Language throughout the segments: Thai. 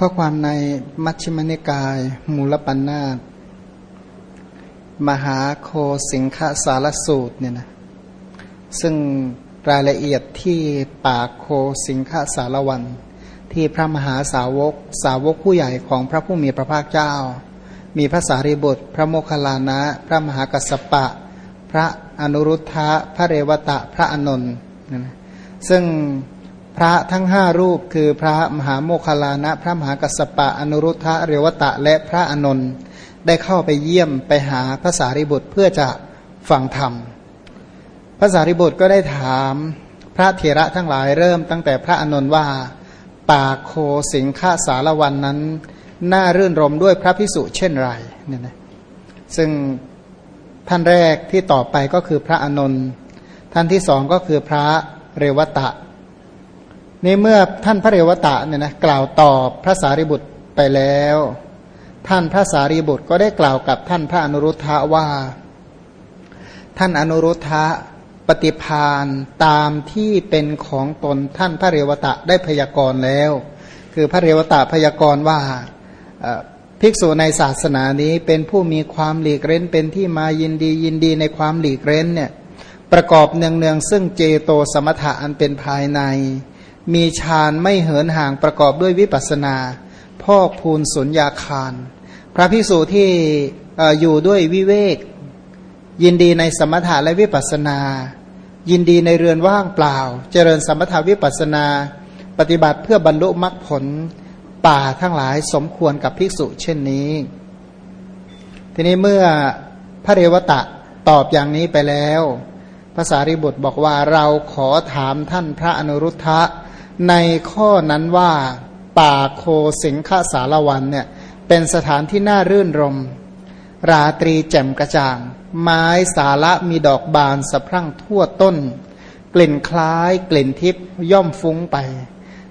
ข้อความในมัชฌิมนิกาย มูลปัญนาตมหาโคสิงคสารสูตรเนี่ยนะซึ่งรายละเอียดที่ปากโคสิงคสารวัน ที่พระมหาสาวกสาวกผู้ใหญ่ของพระผู้มีพระภาคเจ้า มีพระสารีบุตร พระโมคคัลลานะ พระมหากัสสปะ พระอนุรุทธะพระเรวตะพระอนนท์นะซึ่ง พระทั้งห้ารูปคือพระมหาโมคคลานะ พระมหากัสสปะอนุรุทธะเรวตะและพระอนนท์ได้เข้าไปเยี่ยมไปหาพระสารีบุตรเพื่อจะฟังธรรมพระสารีบุตรก็ได้ถามพระเถระทั้งหลายเริ่มตั้งแต่พระอนนท์ว่า ป่าโคสิงฆาสารวันนั้น น่ารื่นรมด้วยพระพิสุเช่นไรเนี่ยนะซึ่งท่านแรกที่ต่อไปก็คือพระอนนท์ท่านที่สองก็คือพระเรวตะ นี่เมื่อท่านพระเรวตะเนี่ยนะกล่าวตอบพระสารีบุตรไปแล้ว ท่านพระสารีบุตรก็ได้กล่าวกับท่านพระอนุรุทธะว่า ท่านอนุรุทธะปฏิพานตามที่เป็นของตนท่านพระเรวตะได้พยากรณ์แล้ว คือพระเรวตะพยากรณ์ว่าภิกษุในศาสนานี้เป็นผู้มีความหลีกเร้นเป็นที่มายินดียินดีในความหลีกเร้นเนี่ยประกอบเนืองๆซึ่งเจโตสมถะอันเป็นภายใน มีฌานไม่เหินห่างประกอบด้วยวิปัสนา พอกพูนสุญญาคาร พระภิกษุที่อยู่ด้วยวิเวก ยินดีในสมถะและวิปัสนา ยินดีในเรือนว่างเปล่า เจริญสมถะวิปัสนา ปฏิบัติเพื่อบรรลุมรรคผลป่าทั้งหลายสมควรกับภิกษุเช่นนี้ ทีนี้เมื่อพระเรวตะตอบอย่างนี้ไปแล้ว ภาษาริบุตรบอกว่าเราขอถามท่านพระอนุรุทธะ ในข้อนั้นว่าป่าโคสิงคสารวันเนี่ยเป็นสถานที่น่ารื่นรม ราตรีแจ่มกระจ่าง ไม้สาระมีดอกบานสะพรั่งทั่วต้น กลิ่นคล้ายกลิ่นทิพย่อมฟุ้งไป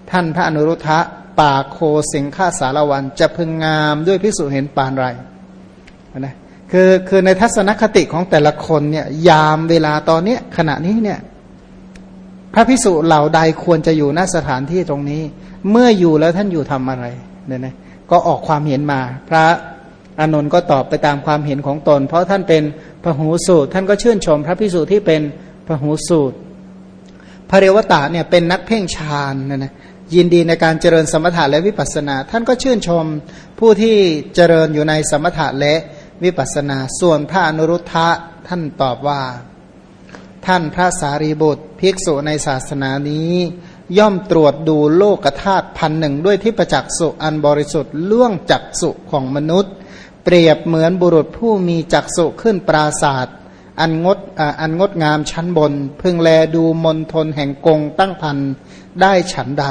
ท่านพระอนุรุทธะป่าโคสิงคสารวันจะพึงงามด้วยพิสูจเห็นปานไรนะคือคือในทัศนคติของแต่ละคนเนี่ยยามเวลาตอนเนี้ยขณะนี้เนี่ย พระพิสุเหล่าใดควรจะอยู่ณสถานที่ตรงนี้ เมื่ออยู่แล้วท่านอยู่ทำอะไรเนี่ยนะก็ออกความเห็นมา พระอานนท์ก็ตอบไปตามความเห็นของตน เพราะท่านเป็นพหูสูตร ท่านก็ชื่นชมพระพิสุที่เป็นพหูสูตร พระเรวตะเนี่ยเป็นนักเพ่งฌานนะนะยินดีในการเจริญสมถะและวิปัสสนา ท่านก็ชื่นชมผู้ที่เจริญอยู่ในสมถะและวิปัสสนา ส่วนพระอนุรุทธะท่านตอบว่า ท่านพระสารีบุตรภิกษุในศาสนานี้ ย่อมตรวจดูโลกธาตุพันหนึ่งด้วยที่ประจักษ์สุอันบริสุทธิ์ล่วงจักสุของมนุษย์ เปรียบเหมือนบุรุษผู้มีจักสุขึ้นปราศาสตร์อันงดอันงดงามชั้นบน พึงแลดูมนทนแห่งกงตั้งพันได้ฉันใด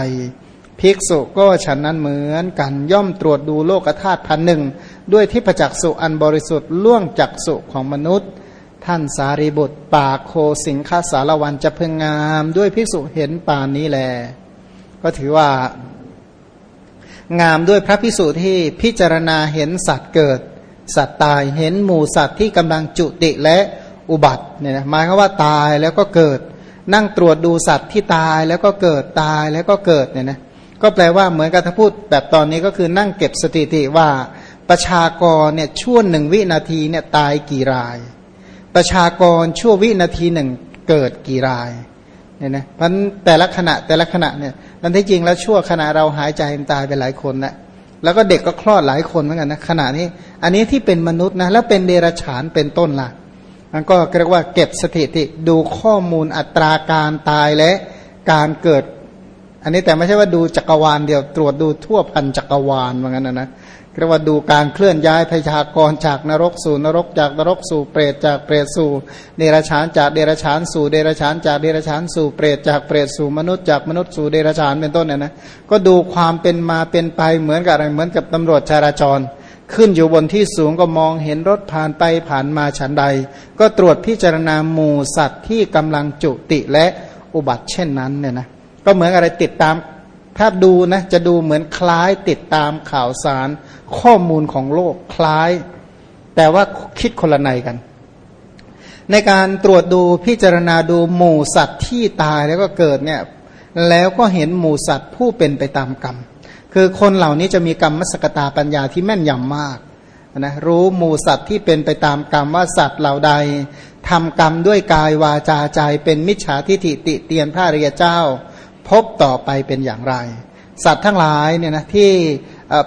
ภิกษุก็ฉันนั้นเหมือนกันย่อมตรวจดูโลกธาตุพันหนึ่งด้วยที่ประจักษ์สุอันบริสุทธิ์ล่วงจักสุของมนุษย์ ท่านสารีบุตรป่าโคสิงคาสารวันจะพึงงามด้วยภิกษุเห็นป่านนี้แล ก็ถือว่า งามด้วยพระภิกษุที่พิจารณาเห็นสัตว์เกิด สัตว์ตายเห็นหมู่สัตว์ที่กำลังจุติและอุบัติเนี่ยนะหมายความว่าตายแล้วก็เกิด นั่งตรวจดูสัตว์ที่ตายแล้วก็เกิดตายแล้วก็เกิดเนี่ยนะก็แปลว่าเหมือนกับถ้าพูดแบบตอนนี้ก็คือนั่งเก็บสถิติว่าประชากรเนี่ยช่วงหนึ่งวินาทีเนี่ยตายกี่ราย ประชากรชั่ววินาทีหนึ่งเกิดกี่รายเนี่ยนะพันแต่ละขณะแต่ละขณะเนี่ยมันที่จริงแล้วชั่วขณะเราหายใจตายไปหลายคนนะแล้วก็เด็กก็คลอดหลายคนเหมือนกันนะขณะนี้ อันนี้ที่เป็นมนุษย์นะแล้วเป็นเดรัจฉานเป็นต้นล่ะมันก็เรียกว่าเก็บสถิติดูข้อมูลอัตราการตายและการเกิด อันนี้แต่ไม่ใช่ว่าดูจักรวาลเดียวตรวจดูทั่วพันจักรวาลเหมือนกันนะนะ เรียกว่าดูการเคลื่อนย้ายพยากรจากนรกสู่นรกจากนรกสู่เปรตจากเปรตสู่เดรัจฉานจากเดรัจฉานสู่เดรัจฉานจากเดรัจฉานสู่เปรตจากเปรตสู่มนุษย์จากมนุษย์สู่เดรัจฉานเป็นต้นเนี่ยนะก็ดูความเป็นมาเป็นไปเหมือนกับอะไรเหมือนกับตำรวจจราจร ขึ้นอยู่บนที่สูงก็มองเห็นรถผ่านไปผ่านมาฉันใด ก็ตรวจพิจารณาหมู่สัตว์ที่กำลังจุติและอุบัติเช่นนั้นเนี่ยนะก็เหมือนอะไรติดตาม ถ้าดูนะจะดูเหมือนคล้ายติดตามข่าวสารข้อมูลของโลกคล้าย แต่ว่าคิดคนละในกัน ในการตรวจดูพิจารณาดูหมู่สัตว์ที่ตายแล้วก็เกิดเนี่ยแล้วก็เห็นหมู่สัตว์ผู้เป็นไปตามกรรม คือคนเหล่านี้จะมีกรรมมสกตาปัญญาที่แม่นยำมากนะรู้หมูสัตว์ที่เป็นไปตามกรรมว่าสัตว์เหล่าใดทำกรรมด้วยกายวาจาใจเป็นมิจฉาทิฏฐิติเตียนพระริยเจ้า พบต่อไปเป็นอย่างไร สัตว์ทั้งหลายเนี่ยนะที่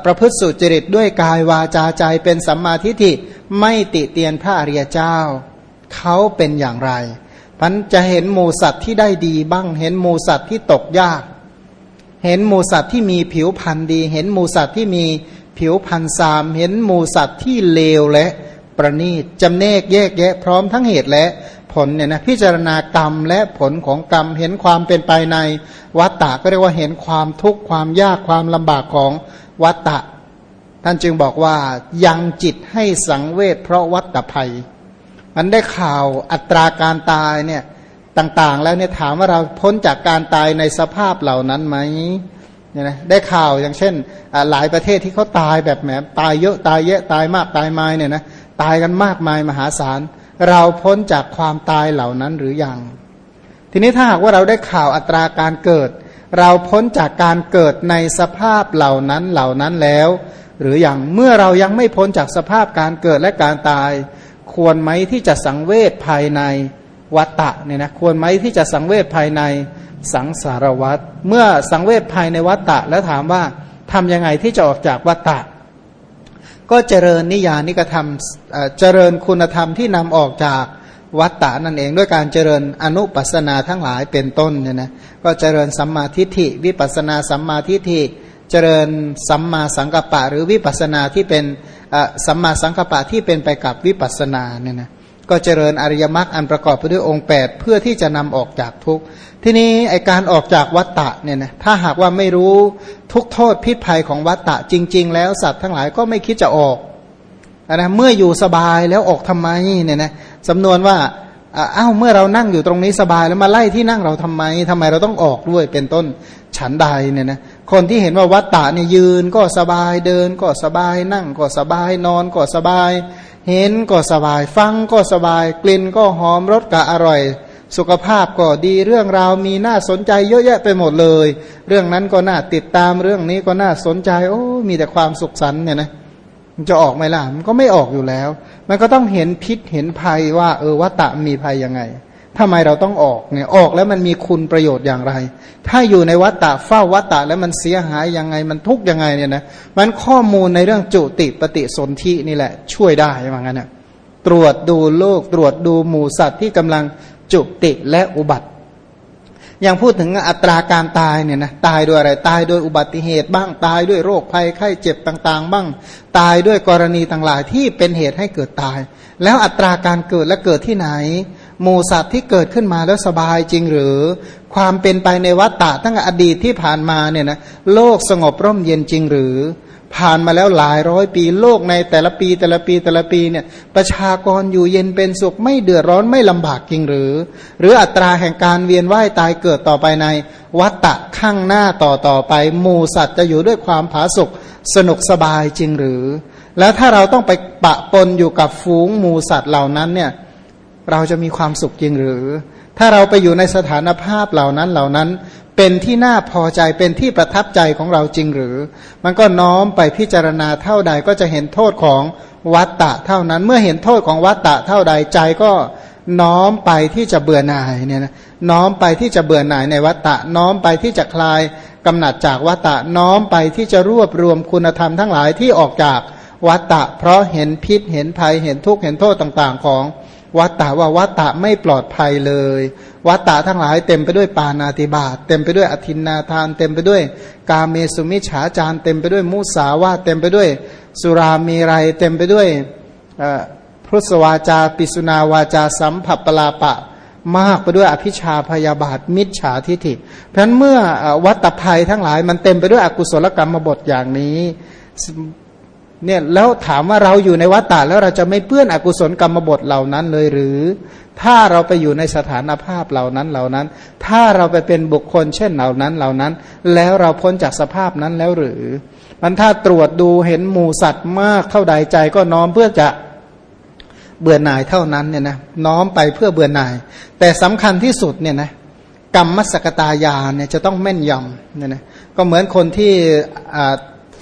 ประพฤติสุจริตด้วยกายวาจาใจเป็นสัมมาทิฏฐิไม่ติเตียนพระอริยเจ้า เขาเป็นอย่างไรพันจะเห็นหมูสัตว์ที่ได้ดีบ้าง เห็นหมูสัตว์ที่ตกยาก เห็นหมูสัตว์ที่มีผิวพันธ์ดี เห็นหมูสัตว์ที่มีผิวพันธ์สาม เห็นหมูสัตว์ที่เลวและประณีตจำเนกแยกแยะพร้อมทั้งเหตุและ ผลเนี่ยนะพิจารณากรรมและผลของกรรมเห็นความเป็นไปในวัตตะก็เรียกว่าเห็นความทุกข์ความยากความลำบากของวัตตะ ท่านจึงบอกว่ายังจิตให้สังเวชเพราะวัตตภัย มันได้ข่าวอัตราการตายเนี่ยต่างๆ แล้วเนี่ยถามว่าเราพ้นจากการตายในสภาพเหล่านั้นไหมเนี่ยนะได้ข่าวอย่างเช่น หลายประเทศที่เขาตายแบบแหมตายเยอะตายเยอะตายมากตายไมาเนี่ยนะตายกันมากมายมหาศาล เราพ้นจากความตายเหล่านั้นหรือยัง ทีนี้ถ้าหากว่าเราได้ข่าวอัตราการเกิด เราพ้นจากการเกิดในสภาพเหล่านั้นเหล่านั้นแล้ว หรืออยังเมื่อเรายังไม่พ้นจากสภาพการเกิดและการตาย ควรไหมที่จะสังเวชภายในวัตตะเนี่ยนะควรไหมที่จะสังเวชภายในสังสารวัตเมื่อสังเวชภายในวัตตะแล้วถามว่าทำยังไงที่จะออกจากวัตตะ ก็เจริญนิยานิกธรรมเจริญคุณธรรมที่นำออกจากวัตตะนั่นเองด้วยการเจริญอนุปัสนาทั้งหลายเป็นต้นเนี่ยนะก็เจริญสัมมาทิฏฐิ วิปัสนาสัมมาทิฏฐิ เจริญสัมมาสังกัปปะ หรือวิปัสนาที่เป็นสัมมาสังกัปปะที่เป็นไปกับวิปัสนาเนี่ยนะ ก็เจริญอริยมรรคอันประกอบไปด้วยองค์ 8 เพื่อที่จะนำออกจากทุกข์ที่นี้ไอการออกจากวัตตะเนี่ยนะถ้าหากว่าไม่รู้ทุกโทษพิษภัยของวัตตะจริง ๆ แล้วสัตว์ทั้งหลายก็ไม่คิดจะออกนะเมื่ออยู่สบายแล้วออกทำไมเนี่ยนะสำนวนว่าอ้าวเมื่อเรานั่งอยู่ตรงนี้สบายแล้วมาไล่ที่นั่งเราทำไมทำไมเราต้องออกด้วยเป็นต้นฉันใดเนี่ยนะคนที่เห็นว่าวัตตะเนี่ยยืนก็สบายเดินก็สบายนั่งก็สบายนอนก็สบาย เห็นก็สบาย ฟังก็สบาย กลิ่นก็หอมรสก็อร่อย สุขภาพก็ดีเรื่องราวมีน่าสนใจเยอะแยะไปหมดเลย เรื่องนั้นก็น่าติดตามเรื่องนี้ก็น่าสนใจ โอ้มีแต่ความสุขสันเนี่ยนะมันจะออกไหมล่ะมันก็ไม่ออกอยู่แล้ว มันก็ต้องเห็นพิษเห็นภัยว่า เออวัตตะมีภัยยังไง ทำไมเราต้องออกเนี่ยออกแล้วมันมีคุณประโยชน์อย่างไร ถ้าอยู่ในวัตตะเฝ้าวัตตะแล้วมันเสียหายยังไงมันทุกยังไงเนี่ยนะมันข้อมูลในเรื่องจุติปฏิสนธินี่แหละ ช่วยได้ว่างั้นนะตรวจดูโลกตรวจดูหมูสัตว์ที่กำลังจุติและอุบัติ อย่างพูดถึงอัตราการตายเนี่ยนะตายด้วยอะไรตายด้วยอุบัติเหตุบ้างตายด้วยโรคภัยไข้เจ็บต่าง ๆ บ้างตายด้วยกรณีต่างๆที่เป็นเหตุให้เกิดตาย แล้วอัตราการเกิดและเกิดที่ไหน หมูสัตว์ที่เกิดขึ้นมาแล้วสบายจริงหรือ ความเป็นไปในวัฏฏะตั้งแต่อดีตที่ผ่านมาเนี่ยนะโลกสงบร่มเย็นจริงหรือ ผ่านมาแล้วหลายร้อยปี โลกในแต่ละปีแต่ละปีแต่ละปีเนี่ยประชากรอยู่เย็นเป็นสุขไม่เดือดร้อนไม่ลำบากจริงหรือ หรืออัตราแห่งการเวียนว่ายตายเกิดต่อไปในวัฏฏะข้างหน้าต่อต่อไปหมูสัตว์จะอยู่ด้วยความผาสุกสนุกสบายจริงหรือ แล้วถ้าเราต้องไปปะปนอยู่กับฝูงหมูสัตว์เหล่านั้นเนี่ย เราจะมีความสุขจริงหรือ ถ้าเราไปอยู่ในสถานภาพเหล่านั้นเหล่านั้น เป็นที่น่าพอใจเป็นที่ประทับใจของเราจริงหรือ มันก็น้อมไปพิจารณาเท่าใดก็จะเห็นโทษของวัตตะเท่านั้น เมื่อเห็นโทษของวัตตะเท่าใดใจก็น้อมไปที่จะเบื่อหน่ายเนี่ยนะน้อมไปที่จะเบื่อหน่ายในวัตตะ น้อมไปที่จะคลายกำหนัดจากวัตตะ น้อมไปที่จะรวบรวมคุณธรรมทั้งหลายที่ออกจากวัตตะ เพราะเห็นพิษเห็นภัยเห็นทุกข์เห็นโทษต่าง ๆ ของ วัตตะว่าวัตตะไม่ปลอดภัยเลย วัตตะทั้งหลายเต็มไปด้วยปานาติบาตเต็มไปด้วยอธินนาทาน เต็มไปด้วย กาเมสุมิฉาจารเต็มไปด้วยมุสาวาเต็มไปด้วย สุรามีไรเต็มไปด้วยพุทธวาจา ปิสุนาวาจา สัมผัสปลาปะ มากไปด้วยอภิชาพยาบาท มิจฉาทิฐิเพราะนั้นเมื่อวัตภัยทั้งหลายมันเต็มไปด้วยอกุศลกรรมบทอย่างนี้ เนี่ยแล้วถามว่าเราอยู่ในวัฏฏะแล้วเราจะไม่เปื้อนอกุศลกรรมบทเหล่านั้นเลยหรือ ถ้าเราไปอยู่ในสถานภาพเหล่านั้นเหล่านั้น ถ้าเราไปเป็นบุคคลเช่นเหล่านั้นเหล่านั้น แล้วเราพ้นจากสภาพนั้นแล้วหรือมันถ้าตรวจดูเห็นหมูสัตว์มากเท่าใดใจก็น้อมเพื่อจะเบื่อหน่ายเท่านั้นเนี่ยนะน้อมไปเพื่อเบื่อหน่าย แต่สำคัญที่สุดเนี่ยนะกรรมมสกตายาเนี่ยจะต้องแม่นยำเนี่ยนะก็เหมือนคนที่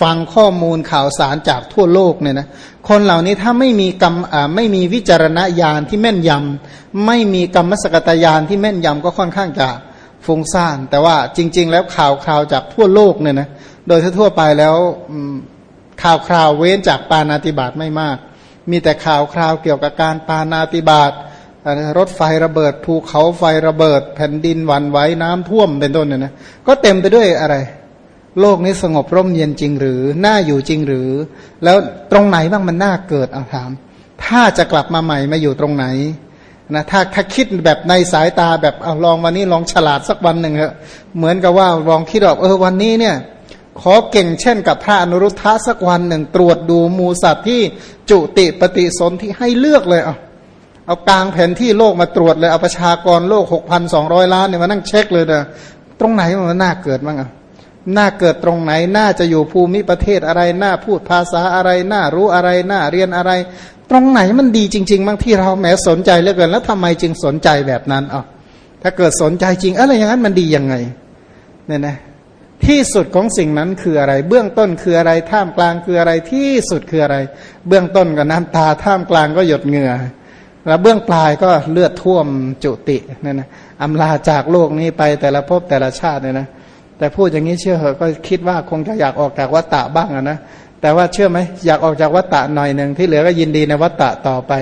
ฟังข้อมูลข่าวสารจากทั่วโลกเนี่ยนะคนเหล่านี้ถ้าไม่มีกรรมไม่มีวิจารณญาณที่แม่นยำไม่มีกรรมสกตญาณที่แม่นยำก็ค่อนข้างจะฟุ้งซ่าน แต่ว่าจริง ๆ แล้วข่าวคราวจากทั่วโลกเนี่ยนะโดยทั่วไปแล้วข่าวคราวเว้นจากปานาติบาตไม่มาก มีแต่ข่าวคราวเกี่ยวกับการปานาติบาตรถไฟระเบิดภูเขาไฟระเบิด แผ่นดินวันไหวน้ำท่วมเป็นต้นเนี่ยนะก็เต็มไปด้วยอะไร โลกนี้สงบร่มเย็นจริงหรือ น่าอยู่จริงหรือ แล้วตรงไหนบ้างมันน่าเกิดเอาถาม ถ้าจะกลับมาใหม่มาอยู่ตรงไหนนะถ้าถ้าคิดแบบในสายตาแบบเอาลองวันนี้ลองฉลาดสักวันหนึ่งเถอะเหมือนกับว่าลองคิดออกเออวันนี้เนี่ยขอเก่งเช่นกับพระอนุรุทธะสักวันหนึ่งตรวจดูมูสัตว์ที่จุติปฏิสนที่ให้เลือกเลยเอาเอากลางแผนที่โลกมาตรวจเลยเอาประชากรโลกหกพันสองร้อยล้านเนี่ยมานั่งเช็คเลยนะตรงไหนมันน่าเกิดบ้างอะ น่าเกิดตรงไหน น่าจะอยู่ภูมิประเทศอะไร น่าพูดภาษาอะไร น่ารู้อะไร น่าเรียนอะไร ตรงไหนมันดีจริง ๆ บางที่เราแหมสนใจเหลือเกิน แล้วทำไมจึงสนใจแบบนั้นอะถ้าเกิดสนใจจริงอะไรอย่างนั้นมันดียังไงเนี่ยนะที่สุดของสิ่งนั้นคืออะไร เบื้องต้นคืออะไร ท่ามกลางคืออะไร ที่สุดคืออะไร เบื้องต้นก็น้ำตา ท่ามกลางก็หยดเหงื่อ แล้วเบื้องปลายก็เลือดท่วมจุติเนี่ยนะอำลาจากโลกนี้ไปแต่ละภพแต่ละชาติเนี่ยนะ แต่พูดอย่างนี้เชื่อเหอะก็คิดว่าคงจะอยากออกจากวัฏฏะบ้างนะแต่ว่าเชื่อไหมอยากออกจากวัฏฏะหน่อยหนึ่งที่เหลือก็ยินดีในวัฏฏะต่อไป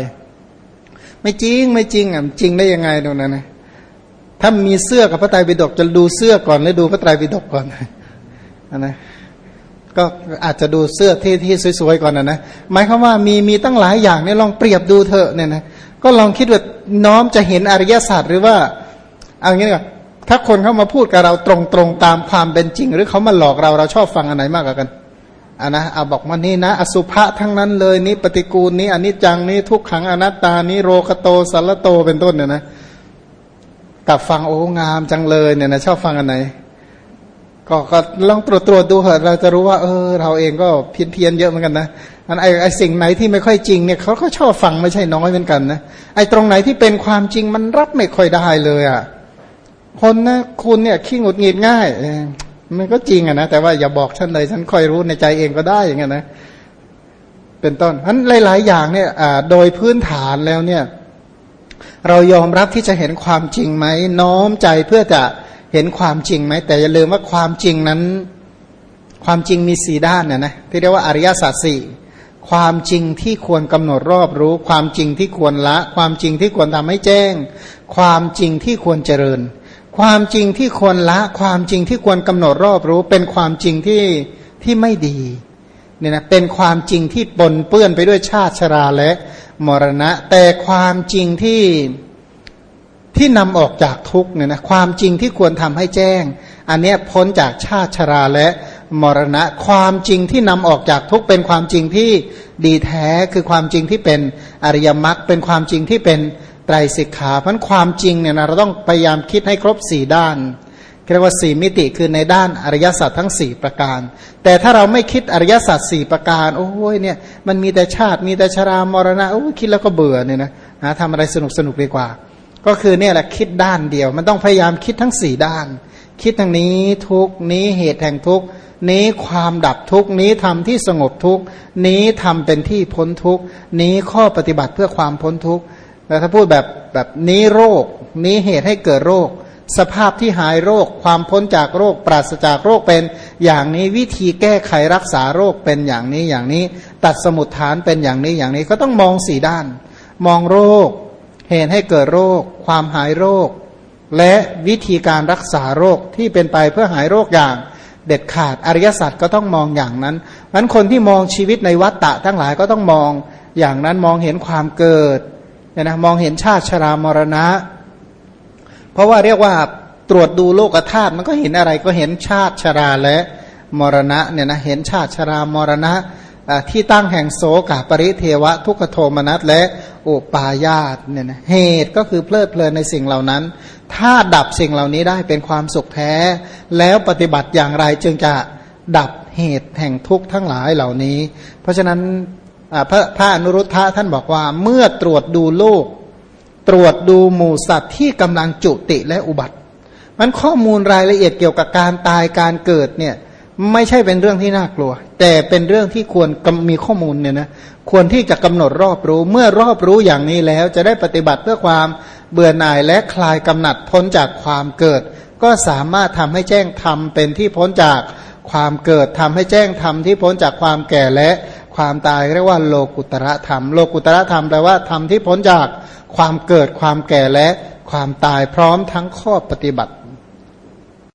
ไม่จริงไม่จริงอะจริงได้ยังไงตรงนั้นนะถ้ามีเสื้อกับพระไตรปิฎกจะดูเสื้อก่อนหรือดูพระไตรปิฎกก่อนนะก็อาจจะดูเสื้อที่ที่สวยๆก่อนนะนะหมายความว่ามีมีตั้งหลายอย่างเนี่ยลองเปรียบดูเถอะเนี่ยนะก็ลองคิดว่าน้อมจะเห็นอริยศาสตร์หรือว่าเอางี้ก่อน ถ้าคนเขามาพูดกับเราตรงๆตามความเป็นจริง หรือเขามาหลอกเราเราชอบฟังอันไหนมากกว่ากันอ่านะเอาบอกว่านี่นะ อสุภะทั้งนั้นเลยนี่ปฏิกูลนี้อันนี้จังนี้ทุกขังอนัตตานี้โรคโตสัลโตเป็นต้นเนี่ยนะกับฟังโอ้งามจังเลยเนี่ยนะชอบฟังอันไหนก็ก็ลองตรวจตรวจดูเถอะเราจะรู้ว่า เออ เราเองก็เพี้ยนเพียนเยอะเหมือนกันนะอันไอไอสิ่งไหนที่ไม่ค่อยจริงเนี่ยเขาก็ชอบฟังไม่ใช่น้อยเหมือนกันนะไอตรงไหนที่เป็นความจริงมันรับไม่ค่อยได้เลยอะ คนนะคุณเนี่ยขี้หงุดหงิดง่ายมันก็จริงอะนะแต่ว่าอย่าบอกฉันเลยฉันค่อยรู้ในใจเองก็ได้อย่างเงี้ยนะเป็นต้นเพราะหลาย ๆ อย่างเนี่ยโดยพื้นฐานแล้วเนี่ยเรายอมรับที่จะเห็นความจริงไหมน้อมใจเพื่อจะเห็นความจริงไหมแต่อย่าลืมว่าความจริงนั้น ความจริงมีสี่ด้านนะนะที่เรียกว่าอริยสัจสี่ความจริงที่ควรกำหนดรอบรู้ ความจริงที่ควรละ ความจริงที่ควรทำให้แจ้ง ความจริงที่ควรเจริญ ความจริงที่ควรละความจริงที่ควรกำหนดรอบรู้ เป็นความจริงที่ที่ไม่ดีเนี่ยนะเป็นความจริงที่ปนเปื้อนไปด้วยชาติชราและมรณะ แต่ความจริงที่ที่นำออกจากทุกเนี่ยนะความจริงที่ควรทำให้แจ้ง อันเนี้ยพ้นจากชาติชราและมรณะ ความจริงที่นำออกจากทุกเป็นความจริงที่ดีแท้คือความจริงที่เป็นอริยมรรคเป็นความจริงที่เป็น ไตรสิกขาเพราะความจริงเนี่ยนะเราต้องพยายามคิดให้ครบสี่ด้านเรียกว่าสี่มิติคือในด้านอริยสัจทั้งสี่ประการ แต่ถ้าเราไม่คิดอริยสัจสี่ประการ โอ้ยเนี่ยมันมีแต่ชาติมีแต่ชรามรณะโอ้คิดแล้วก็เบื่อเนี่ยนะหาทำอะไรสนุกสนุกดีกว่า ก็คือเนี่ยแหละคิดด้านเดียว มันต้องพยายามคิดทั้งสี่ด้าน คิดทางนี้ทุกนี้เหตุแห่งทุกนี้ความดับทุกนี้ทำที่สงบทุกนี้ทำเป็นที่พ้นทุกนี้ข้อปฏิบัติเพื่อความพ้นทุก แต่ถ้าพูดแบบแบบนี้โรค นี้เหตุให้เกิดโรค สภาพที่หายโรค ความพ้นจากโรค ปราศจากโรคเป็นอย่างนี้วิธีแก้ไขรักษาโรคเป็นอย่างนี้อย่างนี้ ตัดสมุดฐานเป็นอย่างนี้อย่างนี้ก็ต้องมองสี่ด้าน มองโรค เหตุให้เกิดโรค ความหายโรค และวิธีการรักษาโรคที่เป็นไปเพื่อหายโรคอย่างเด็ดขาดอริยสัจก็ต้องมองอย่างนั้นนั้นคนที่มองชีวิตในวัฏฏะทั้งหลายก็ต้องมองอย่างนั้นมองเห็นความเกิด เนี่ยนะมองเห็นชาติชรามรณะ เพราะว่าเรียกว่าตรวจดูโลกธาตุมันก็เห็นอะไรก็เห็นชาติชราและมรณะเนี่ยนะเห็นชาติชรามรณะที่ตั้งแห่งโสกาปริเทวะ ทุกโทมนัสและอุปายาตเนี่ยนะเหตุก็คือเพลิดเพลินในสิ่งเหล่านั้น ถ้าดับสิ่งเหล่านี้ได้เป็นความสุขแท้ แล้วปฏิบัติอย่างไรจึงจะดับเหตุแห่งทุกข์ทั้งหลายเหล่านี้ เพราะฉะนั้น พระพระอนุรุทธะท่านบอกว่าเมื่อตรวจดูโลก ตรวจดูหมู่สัตว์ที่กำลังจุติและอุบัติ มันข้อมูลรายละเอียดเกี่ยวกับการตายการเกิดเนี่ยไม่ใช่เป็นเรื่องที่น่ากลัว แต่เป็นเรื่องที่ควรมีข้อมูลเนี่ยนะควรที่จะกำหนดรอบรู้ เมื่อรอบรู้อย่างนี้แล้วจะได้ปฏิบัติเพื่อความเบื่อหน่ายและคลายกำหนัดพ้นจากความเกิด ก็สามารถทำให้แจ้งธรรมเป็นที่พ้นจากความเกิดทำให้แจ้งธรรมที่พ้นจากความแก่และ ความตายเรียกว่าโลกุตระธรรม โลกุตระธรรมแปลว่าธรรมที่พ้นจากความเกิดความแก่และความตายพร้อมทั้งข้อปฏิบัติ